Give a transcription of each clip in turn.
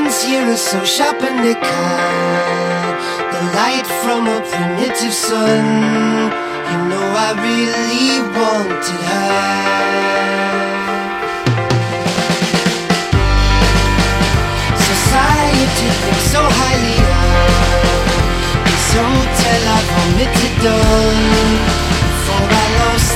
seconds, you're so sharp and it cut the light from a primitive sun. You know I really wanted her. Society thinks so highly of this hotel I've vomited on. Before I lost.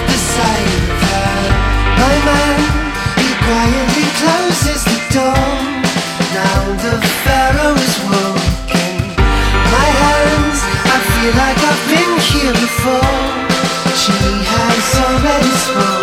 Feel like I've been here before. She has already spoken.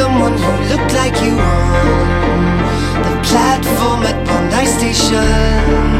someone who looked like you on the platform at Bondi station.